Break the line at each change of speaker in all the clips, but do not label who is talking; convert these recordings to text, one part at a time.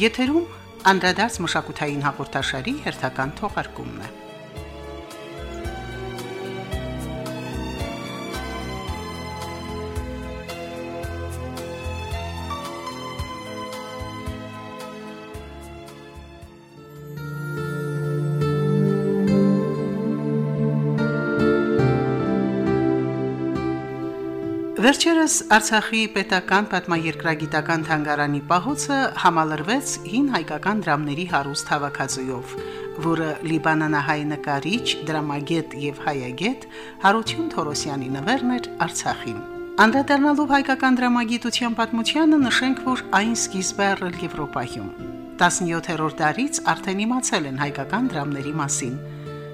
Եթերում անդրադարձ մշակութային հաղորդաշարի հերթական թողարկումն է։ Վերջերս Արցախի պետական պատմաերկրագիտական թանգարանի պահոցը համալրվեց հին հայկական դրամների հարուստ հավաքածուով, որը Լիբանանահայ նկարիչ, դրամագետ եւ հայագետ Հարություն Թորոսյանի նվերն էր Արցախին։ Անդրադառնալով հայկական դրամագիտության պատմությանը նշենք, որ այն սկիզբ է առել Եվրոպայում։ 17-րդ դարից արդեն իմացել են հայկական դրամների մասին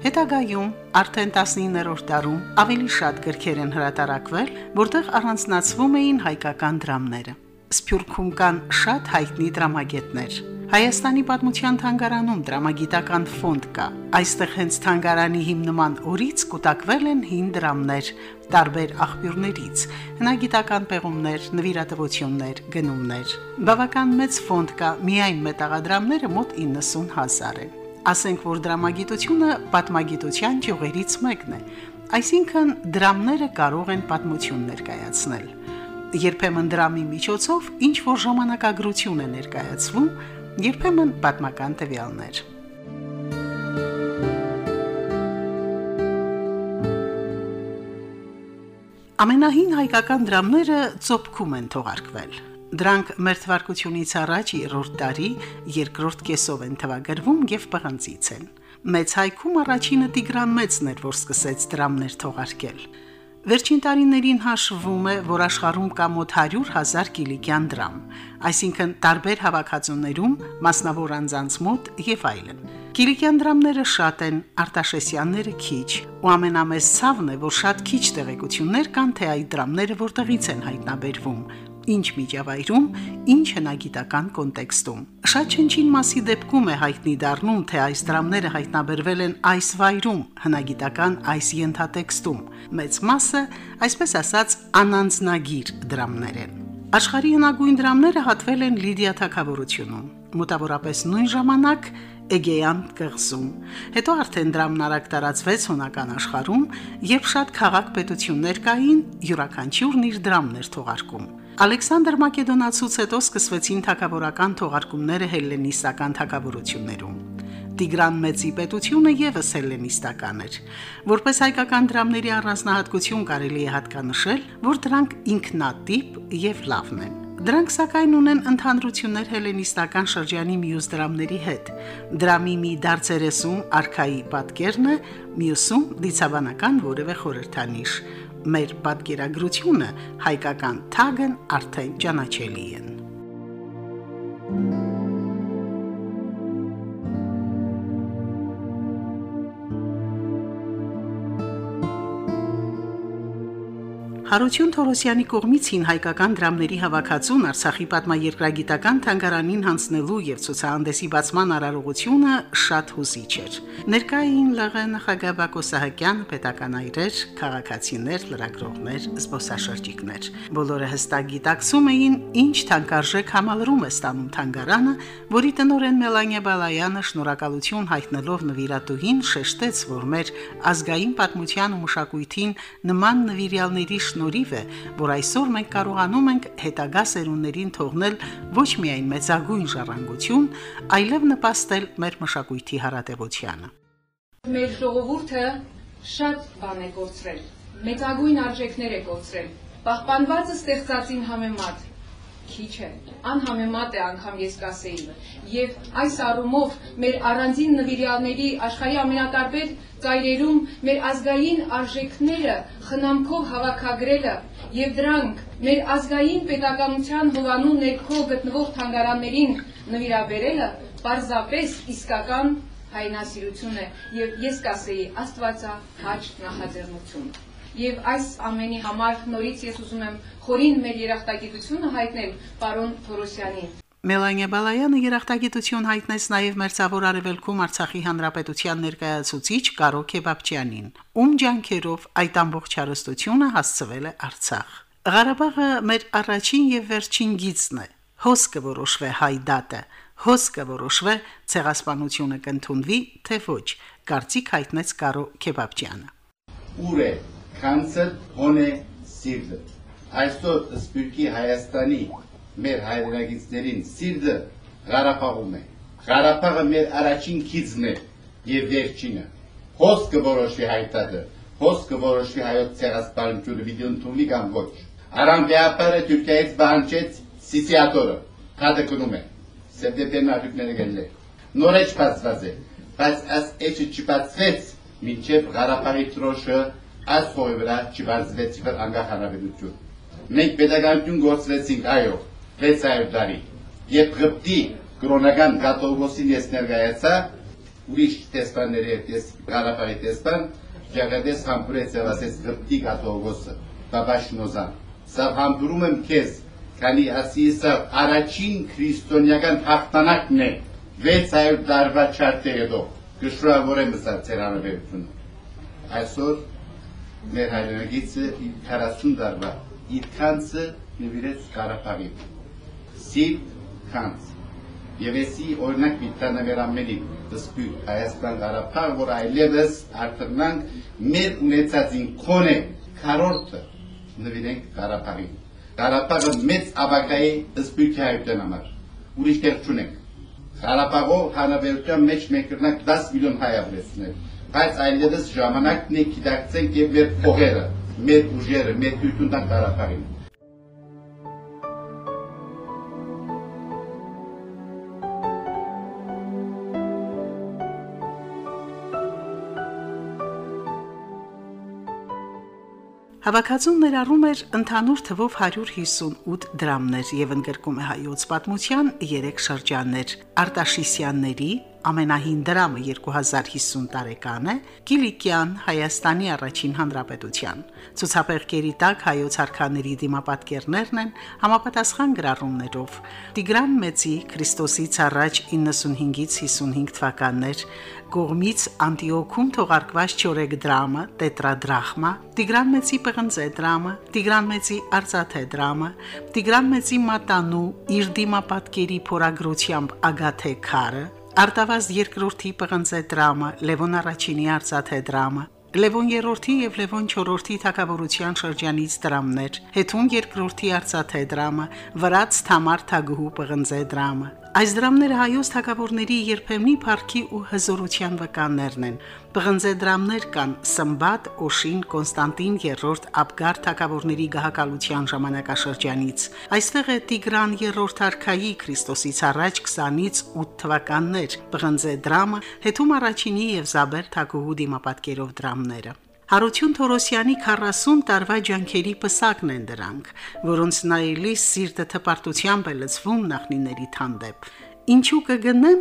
Հետագայում արդեն 19-րդ դարում ավելի շատ գրքեր են հրատարակվել, որտեղ առանձնացվում էին հայկական դրամները։ Սփյուռքում կան շատ հայտնի դրամագետներ։ Հայաստանի պատմության թանգարանում դրամագիտական ֆոնդ կա։ Այստեղ հենց թանգարանի հիմնման օրից կուտակվել են հին դրամներ տարբեր աղբյուրներից, հնագիտական պեղումներ, նվիրատվություններ, գնումներ։ Բավական մեծ ֆոնդ կա, միայն մետաղադրամները մոտ 90000 են։ Ասենք, որ դրամագիտությունը պատմագիտության ճյուղերից մեկն է։ Այսինքն դրամները կարող են պատմություն ներկայացնել։ Երբեմն դրամի միջոցով ինչ որ ժամանակագրություն է ներկայացվում, երբեմն պատմական տվյալներ։ Ամենահին հայկական դրամները ծոփքում են թողարկվել։ Դրանք մեր թվարկությունից առաջ երրորդ տարի երկրորդ կեսով են թվագրվում եւ պղնձից են։ Մեծ հայքում առաջինը Տիգրան Մեծն էր, որ սկսեց դրամներ թողարկել։ Վերջին տարիներին հաշվում է, որ աշխարհում կա մոտ 100.000 կիլիկյան դրամ, այսինքն տարբեր հավաքածուներում, մասնավոր անձանց մոտ եւ այլն։ Կիլիկյան դրամները շատ են, Արտաշեսյանները քիչ, ու ամենամեծ ցավն է, որ շատ քիչ տեղեկություններ կան, թե այդ դրամները որտեղից են հայտնաբերվում, ինչ միջավայրում, ինչ հնագիտական կոնտեքստում։ Շատ չնչին մասի դեպքում է հայտնի դառնում, թե այս դրամները հայտնաբերվել են այս վայրում, հնագիտական այս ենթատեքստում։ Մեծ մասը, այսպես ասած, անանձնագիր դրամներ են։ Աշխարհի հնագույն դրամները հատվել են Լիդիա թակավորությունում։ Մոտավորապես նույն ժամանակ Էգեյան կղզում։ Հետո արդեն դրամն արագ տարածվեց հունական աշխարհում, երբ շատ քաղաք պետություններ կային, յուրաքանչյուրն իր դրամներ թողարկում։ Ալեքսանդր Մակեդոնացուց հետո սկսվեցին թակավորական թողարկումները հելլենիստական թակավորություններում։ Տիգրան Մեծի պետությունը եւս հելլենիստական էր։ Որպես հայկական դրամների առանձնահատկություն կարելի է հատկանշել, որ դրանք ինքնատիպ եւ լավն են։ Դրանք սակայն ունեն ընդհանրություններ հելենիստական շրջանի մյուս դրամների հետ։ Դրամի մի դարձերեսում արքայի պատկերն է, մյուսում դիցաբանական որևէ խորհրդանիշ մեր պատկերագրությունը հայկական թագն արդեն ճանաչելի են։ Հարություն Թորոսյանի կողմից հին հայկական դրամների հավաքածուն Արցախի պատմաերկրագիտական թանգարանին հանձնելու եւ ցուցահանդեսի բացման արարողությունը շատ հուզիչ էր։ Ներկային ԼՂ նախագահ Բակո Սահակյան, պետական այրեր, քաղաքացիներ, լրագրողներ, զբոսաշրջիկներ։ Բոլորը հստակ գիտակցում էին, ինչ թանկարժեք համալրում է ստանում թանգարանը, որի տնօրեն Մելանիա Բալայանը շնորհակալություն հայտնելով նվիրատուհին շեշտեց, որ մեր ազգային պատմության ու մշակույթին նման նվիրյալների շնորհիվ է, որ այսօր մենք կարողանում ենք հետագա սերունդներին թողնել ոչ միայն մեծագույն ժառանգություն, այլև նպաստել մեր մշակույթի հարատեվությանը։
Մեր ժողովուրդը շատ բան է կորցրել, մեծագույն արժեքներ է կորցրել։ Պահպանվածը ստեղծածին համեմատ քիչ է, անհամեմատ է անգամ ես կասեի։ Եվ այս առումով մեր առանձին նվիրյալների աշխարհի ամենատարբեր ծայրերում մեր ազգային արժեքները խնամքով հավաքագրելը եւ դրանք մեր ազգային պետականության հովանու ներքո գտնվող թանգարաններին նվիրաբերելը պարզապես իսկական հայնասիրություն է եւ ես կասեի աստվածահաճ նախաձեռնություն եւ այս ամենի համար նորից ես ուզում եմ խորին մեր երախտագիտությունը հայտնել պարոն Թորոսյանին։
Մելանիա Բալայանը երախտագիտություն հայտնեց նաև Մերձավոր Արևելքում Արցախի Հանրապետության ներկայացուցիչ Կարո Քեբաբչյանին, ում ջանքերով այդ ամբողջ հարստությունը հասցվել է Արցախ։ Ղարաբաղը մեր առաջին եւ վերջին գիծն է։ Հոս կորոշվե հայ դատը, Հոսքը որոշվե ցեղասպանությունը կընդունվի, թե ոչ, կարծիք հայտնեց Կարո Քեբաբջյանը։
Ուր է քանցը հոնե սիրտը։ Այսօր Սպիրկի Հայաստանի մեր հայրենագիտներին սիրտը Ղարաբաղում է։ Ղարաբաղը մեր առաջին քիծն է եւ վերջինը։ Հոսքը որոշվի հայտարարը, հոսքը որոշվի հայոց ցեղասպանությունը վիդեոընթունի կամ ոչ։ Արամբեապարը Թուրքիայից բանջեց Սիսիատորը, քադը կնում է։ Սեպտեմբերն արդյունքները գելը։ Նորեջ բացված է, բայց այս էջը չբացվեց, մինչև Ղարաբաղի տրոշը այս խորի վրա չբացվեց իբր անգախ հանրապետություն։ Մենք pedagogical գործվեցինք, այո, 600 տարի։ Երբ Ղպտի կրոնական կաթողիկոսին ես ներկայացա, ուրիշ տեսպանների հետ ես Ղարաբաղի տեսպան, Ջագադես համբուրեց եւ ասեց Ղպտի կաթողիկոսը, Բաբաշնոզան։ Սա համբուրում եմ քեզ, քանի ասի սա առաջին քրիստոնեական հաղթանակն է 600 տարվա չարտի հետո։ Գշրավորեմ սա ծեր անվերությունը։ Այսօր մեր հայրենագիցը 40 տարվա իր քանցը նվիրեց Ղարաբաղին։ Սիվ քանց։ Եվ էսի օրինակ միտանավերամերի դսպյուր Հայաստան Ղարաբաղ, որ այլևս արդյունանք մեր ունեցածին քոնե քարորտը նվիրենք Ղարաբաղին։ Ղարաբաղը մեծ աբակայի դսպյուր հայության համար։ Ուրիշ տեղ չունենք։ Ղարաբաղով հանրապետության մեջ մենք կրնանք 10 միլիոն հայ ապրեցնել, բայց այլևս ժամանակն է գիտակցենք եւ մեր փողերը, մեր ուժերը, մեր դյութունն Ղարաբաղին։
Հավաքածուն ներառում էր ընդհանուր թվով 158 դրամներ եւ ընդգրկում է հայոց պատմության 3 շրջաններ՝ Արտաշիսյանների, ամենահին դրամը 2050 տարեկան է Կիլիկյան Հայաստանի առաջին հանրապետության ցուցապեղկերի տակ հայոց արքաների դիմապատկերներն են համապատասխան գրառումներով Տիգրան Մեծի Քրիստոսից առաջ 95-ից 55 թվականներ կողմից Անտիոքում թողարկված չորեկ դրամը Տետրադրախմա Տիգրան Մեծի պղնձե դրամը Տիգրան Մեծի արծաթե դրամը Տիգրան Մեծի մատանու իր դիմապատկերի փորագրությամբ Ագաթե քարը Արտավազ երկրորդի պղնձե դրամը, Լևոն առաջինի արծաթե դրամը, Լևոն երրորդի եւ Լևոն չորրորդի թակավորության շրջանից դրամներ, Հետուն երկրորդի արծաթե դրամը, Վրաց Թամար Թագուհու պղնձե դրամը։ Այս դրամները հայոց թակավորների երբեմնի парքի ու հզորության վկաններն են։ Բղնձե դրամներ կան Սմբատ, Օշին, Կոնստանտին III Աբգար թակավորների գահակալության ժամանակաշրջանից։ Այստեղ է Տիգրան III արքայի Քրիստոսից առաջ 20-ից 8 թվականներ։ Բղնձե դրամը, հետում առաջինի եւ Զաբեր թագուհու դիմապատկերով դրամները։ Հարություն Թորոսյանի 40 տարվա ջանքերի պսակն են դրանք, որոնց նայելի սիրտը թպարտությամբ է լցվում նախնիների թանդեպ։ Ինչու կգնեմ,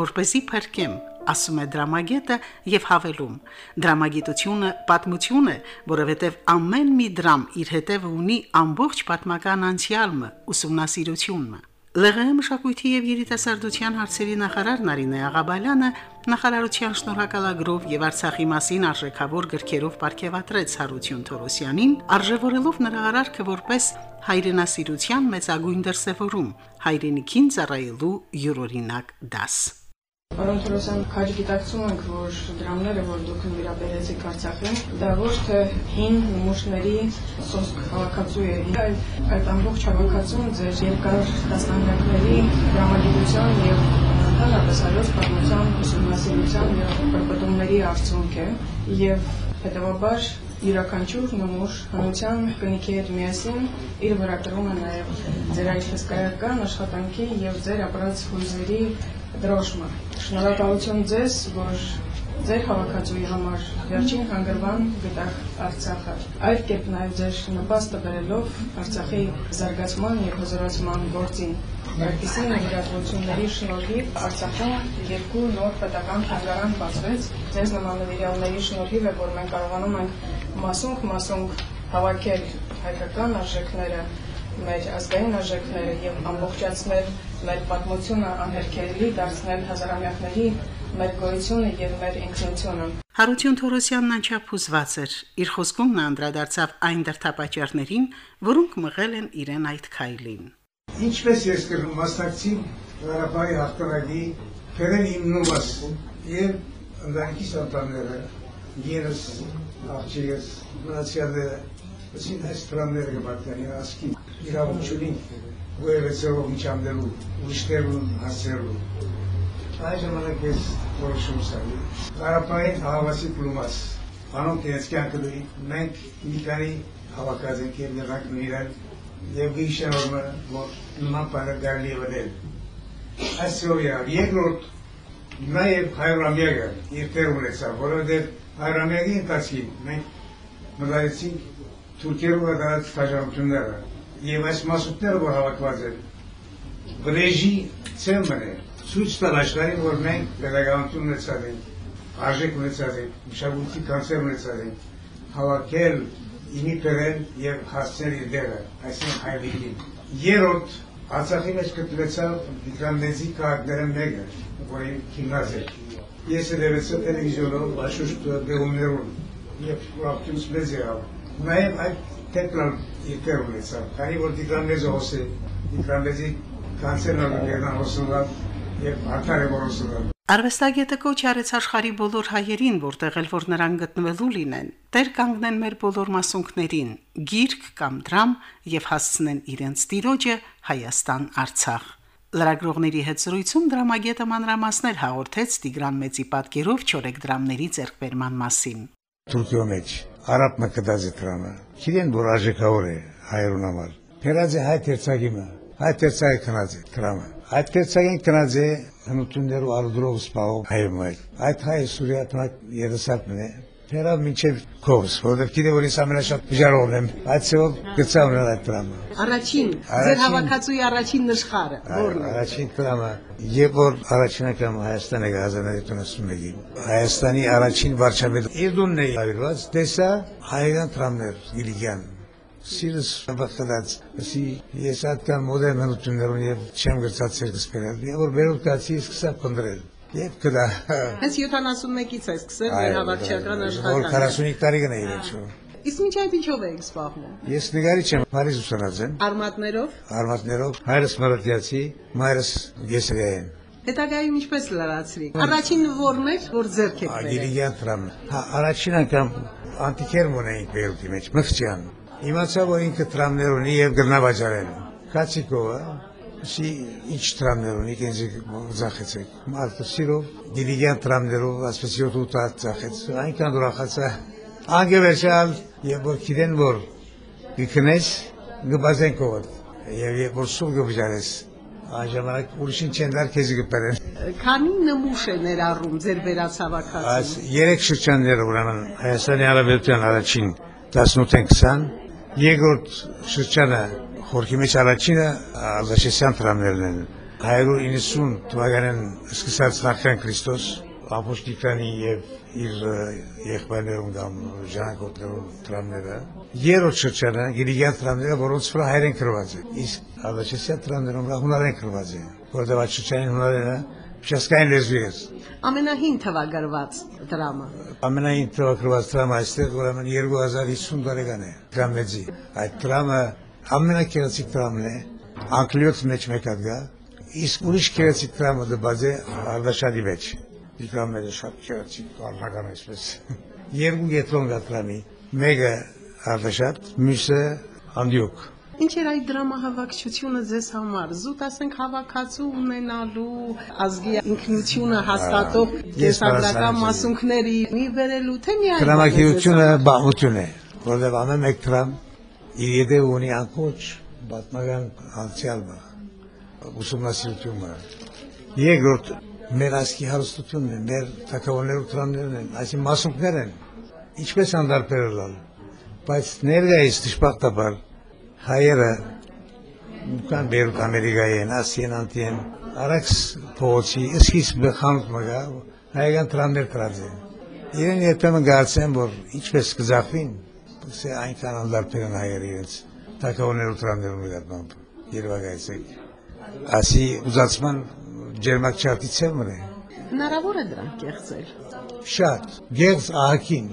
որպեսի փրկեմ, ասում է դրամագետը եւ հավելում. դրամագիտությունը պատմություն է, որովհետեւ ամեն մի դրամ իր հետևը ունի ամբողջ պատմական անցյալը, ուսումնասիրությունը։ ԼՂՀ մշակույթի եւ երիտասարդության հարցերի նախարար Նարինե Աղաբալյանը նախարարության շնորհակալագրով եւ Արցախի մասին արժեքավոր գրքերով ապարգևատրեց Հարություն Թորոսյանին, արժևորելով նրա արարքը որպես հայրենասիրության մեծագույն դրսևորում, հայրենիքին ծառայելու յուրօրինակ դաս։
Պարոն Թորոսյան, քաջ գիտակցում ենք, որ դրամները, որ դուք նվիրաբերեցիք Արցախին, դա ոչ թե հին նմուշների սոսկ հավաքածու է, այլ այդ ամբողջ հավաքածուն ձեր երկար տասնամյակների դրամատիկության եւ ընդհանրապես հայոց պատմության ուսումնասիրության եւ պրպտումների արդյունք է եւ հետեւաբար յուրաքանչյուր նմուշ հանության կնիքի հետ միասին իր վրա կրում է նաև ձեր այդ հսկայական աշխատանքի եւ ձեր ապրած հույզերի դրոշմը։ Շնորհակալություն ձեզ, որ ձեր հավաքածուի համար վերջին հանգրվան գտах Արցախը։ Այդ կերպ նաև ձեր նպաստը բերելով Արցախի զարգացման եւ հզորացման գործին։ Այսպիսի նվիրատվությունների շնորհիվ Արցախում երկու նոր պետական թանգարան բացվեց։ Ձեզ նման նվիրյալների շնորհիվ է, որ մենք կարողանում ենք մասունք-մասունք հավաքել հայկական արժեքները մեր ազգային արժեքները եւ ամբողջացնել մեր պատմությունը անհերքելի դարձնել հազարամյակների մեր գոյությունը եւ մեր ինքնությունը։
Հարություն Թորոսյանն անչափ հուզված էր։ Իր խոսքում նա անդրադարձավ այն դրթապաճառներին, որոնք մղել են իրեն այդ քայլին։
Ինչպես ես կրում մասնակցի Ղարաբաղի հաղթանակի փերեն հիմնումս եւ ընտանիքի սանտանները երս աղջիկս մնացյալները ասին այս տրամները կպատկանի ասկի իրավունքունի որևէ ձևով միջամդելու ուրիշներուն հասցրելու այս ժամանակ ես որոշում սարի Ղարաբաղին հավասի պլումաս անոնք իրենց կյանքը դուի մենք մի քանի հավաքած ենք եւ նրանք նույնն եւ գիշերօրը որ նման բանը կարելի է վնել այս սովիա երկրորդ նաև հայրամյակը իր տեր ունեցավ, որովհետև հայրամյակի ընթացքին մենք մտածեցինք Թուրքիայով կատարած թաժանությունները եւ այս մասուկները, որ հավաքված են, վրեժի ցեմն է, ցույց տալ աշխարհին, որ մենք pedagogical ունեցած ենք, արժեք ունեցած ենք, մշակույթի կանցեր ունեցած ենք, հավաքել իմի պերել եւ հասցնել իր դերը, այսինքն հայրիկին։ Երրորդ Արցախի մեջ գտնվեցավ Վիգրանեզի քաղաքները մեկը, որի քիմնազ էր։ Ես ևս տելևիզիոնով աշուշտ դեղումներուն եւ ուրախությունս մեծ եղավ։ Նաեւ այդ տեքնալ եկեր ունեցավ, քանի որ Վիգրանեզը հոսե, Վիգրանեզի կանցերն ալգերնան հոսնալ եւ արդարը որոսնալ։
Արվեստագետը կոչ արեց աշխարի բոլոր հայերին, որտեղ էլ որ նրան գտնվելու լինեն, տեր կանգնեն մեր բոլոր մասունքներին, գիրք կամ դրամ եւ հասցնեն իրենց տիրոջը Հայաստան-Արցախ։ Լրագրողների հետ զրույցում դրամագետը մանրամասներ հաղորդեց Տիգրան Մեծի պատկերով չորեկ դրամների ձեռքբերման մասին։
Թուրքիո մեջ արաբ մկդազի դրամը։ Քիրեն որ արժեքավոր է հայերուն համար։ Փերազե հայ տերցագիմը, հայ տերցագի քնազի դրամը։ Այդ տերցագին քնազի հնություններով արդրով սպաղող հայմայր։ Այդ հայ սուրիատնակ երեսատն է, Հերավ մինչև կորս, որովհետև գիտե որ ես ամենաշատ վիճարողն եմ, այդ ծով գծա ունեն այդ դրամը։
Առաջին, ձեր հավաքածուի առաջին նշխարը, ո՞րն է։
Առաջին դրամը, երբ որ առաջին անգամ Հայաստան եկա 1991-ին, Հայաստանի առաջին վարչապետ Իդունն է ավիրված, տեսա հայերեն դրամներ Գիլիգյան, սիրս բախտած ասի ես այդքան մոդեռն հնություններուն եւ չեմ գրծած ցերկս բերել եւ որ բերել կացի սկսա փնդրել եւ կդա
Հենց 71-ից է սկսել մեր հավաքչական աշխատանքը։
45 տարի գնա իրենցու
Իսկ ինչ այդ ինչով եք զբաղվում։
ես նկարիչ եմ Փարիզ ուսանած եմ
Արմատներով
արմատներով հայրս մարտիացի մայրս գեսրեին
հետագայում ինչպես լրացրի։ Առաջին որն էր, որ ձեռք եք բերել։
Ագիլիգյան տրամ հա առաջին անգամ անտիկեր մոնեինք բերուտի մեջ մխճան իմացա որ ինքը տրամներ ունի եւ գրնավաճարել Կացիկովը Սի ինչ տրամներ ունի, ինձ ձախեցեք։ Մարդը սիրով դիլիգյան տրամներով ասպես 7-8 հատ ձախեց։ Այնքան ուրախացա։ Անգևերշալ եւ որ գիտեն որ գտնես գբազեն կողդ։ Եվ երբ որ սուր գվճարես, այժմանակ ուրիշին չեն դար քեզ գպերեն։
Քանի նմուշ է ներառում ձեր վերացավակածը։
Այս երեք շրջանները ուրեմն Հայաստանի Հանրապետության առաջին 18-ին 20, երկրորդ շրջանը խորքի մեջ առաջինը Ալդաշեսյան տրամներն են 190 թվականին սկսած նախքան Քրիստոս ապոստիկանի եւ իր եղբայրներուն կամ ժանակոտներուն տրամները երրորդ շրջանը Գիլիգյան տրամները որոնց վրա հայերեն գրված է իսկ Ալդաշեսյան տրամներուն վրա հունարեն գրված է որտեղ այդ շրջանին հունարենը Շասկային լեզվի է
Ամենահին թվագրված դրամը։
Ամենային թվագրված դրամը այստեղ ուրեմն 2050 տարեկան է դրամեջի այդ դրամը ամենակերացիկ դրամն է անգլիոց մեջ մեկը գա իսկ ուրիշ քերացիկ դրամը դբազ է արդաշարի մեջ դրամները շատ քերացիկ առնական այսպես երկու գետրոն գա դրամի մեկը արդաշատ մյուսը անդյուկ
Ինչ էր այդ դրամահավաքչությունը ձեզ համար։ Զուտ ասենք հավաքածու ունենալու ազգի ինքնությունը հաստատող
հարասարացի։
մասունքների մի վերելու թե միայն
Դրամակերությունը բաղություն է որովհետև ամեն մեկ դրամ իր յետև ունի անկոչ պատմական անցյալը ուսումնասիրությունը երկրորդ մեր ասկի հարստությունն է մեր թակավորներու տրամներն են այսին մասունքներ են ինչպես անդարբերել բայց ներկայիս դժբախտաբար հայերը կան բերուտ ամերիկայի են ասիեն անտիեն արաքս փողոցի սկիզբ խանութ մգա հայկան տրամներ տրած են իրեն երբեմն գարցեն որ ինչպես կզախվին սե այնքան անդարբերեն հայերը իրենց թակավորներու տրամներու նկատմամբ երվագայցեք ասի ուզացման ջերմակ չարտի ցեմն է
հնարավոր է դրանք կեղծել։
շատ գեղձ ահակին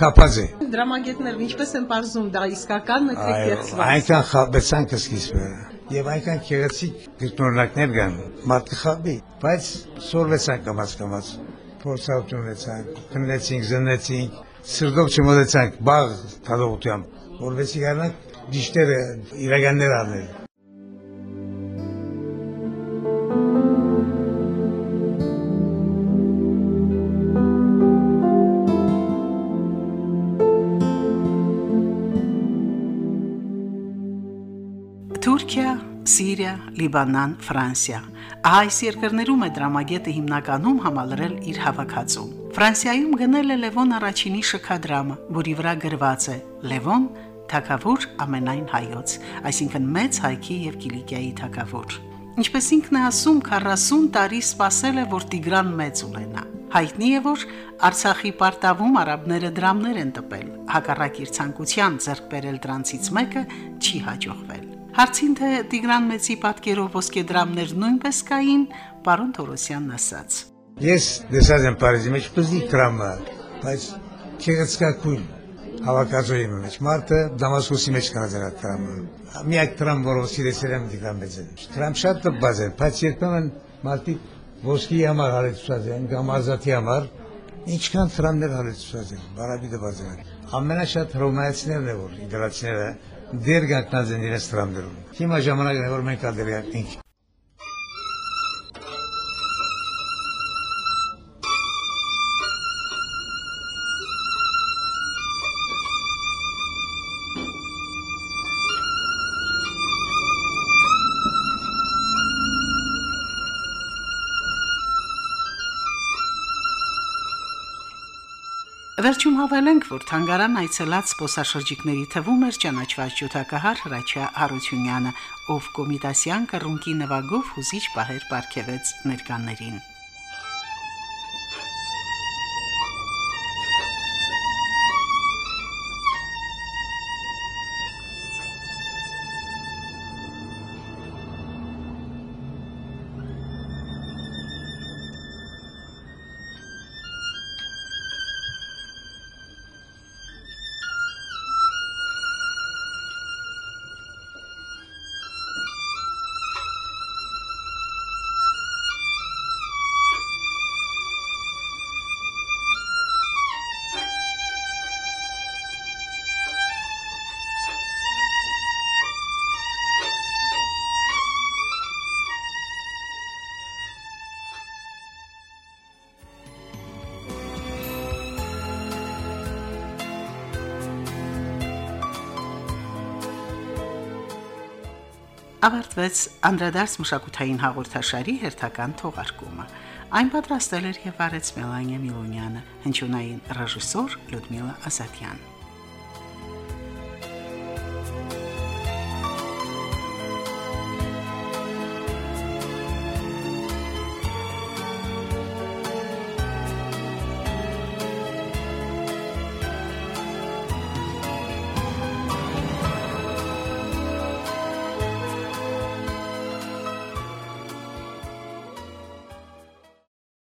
թափած է
Դրամագետներն ինչպես են բարձում դա իսկականն է թե կեղծված։
այնքան խաբեցանք սկիզբը եւ այնքան քեղեցիկ գտնօրինակներ կան մարդը խաբի, բայց սորվեցանք կամաց կամաց, փորձառություն ունեցանք, քննեցինք, զննեցինք, սրտով չմոտեցանք բաղ թալողությամբ, որովհետեւ իրանք դիշտերը իրականներ առնել։
Թուրքիա, Սիրիա, Լիբանան, Ֆրանսիա։ Այս երկրներում է դրամագետը հիմնականում համալրել իր հավաքածուն։ Ֆրանսիայում գնել է Լևոն առաջինի շքադրամը, որի վրա գրված է. Լևոն թակավոր ամենայն հայոց, այսինքն մեծ հայքի եւ Կիլիկիայի թակավոր։ Ինչպես ինքն է ասում, 40 տարի սпасել է, որ Տիգրան մեծ ունենա։ Հայտնի է, որ Արցախի պարտավում արաբները դրամներ են տպել, հակառակ իր ցանկության ձեռք բերել դրանցից մեկը չի հաջողվել։ Հարցին թե Տիգրան մեծի պատկերով ոսկե դրամներ նույնպես կային, պարոն Թորոսյանն ասաց.
Ես դեսած եմ Փարիզի մեջ պզի դրամը, բայց քեղեցկակույն հավաքածուի մեջ մարդը Դամասկոսի մեջ կանած էր դրամը։ Միակ դրամ, որով սիրեցել եմ Տիգրան մեծին։ Դրամ շատ տպված էր, բայց երբեմն մարդիկ ոսկի համար հարեցուցած են, կամ ազատի համար, ինչքան դրամներ հարեցուցած են, բարաբի դված են։ Ամենաշատ հռոմեացիներն է որ իդրացիները դեր գտնած են իրենց դրամներում։ Հիմա ժամանակն է որ մենք ալդերյանք
Վերջում հավելենք, որ թանգարան այցելած սպոսաշրջիկների թվում էր ճանաչված ջութակահար Հրաչյա Հարությունյանը, ով կոմիտասյան կռունկի նվագով հուզիչ պահեր ապարգևեց ներկաներին։ ավարտվեց անդրադարձ մշակութային հաղորդաշարի հերթական թողարկումը։ Այն պատրաստել էր եւ արեց Մելանիա Միլոնյանը, հնչյունային ռեժիսոր Լյուդմիլա Ասատյան։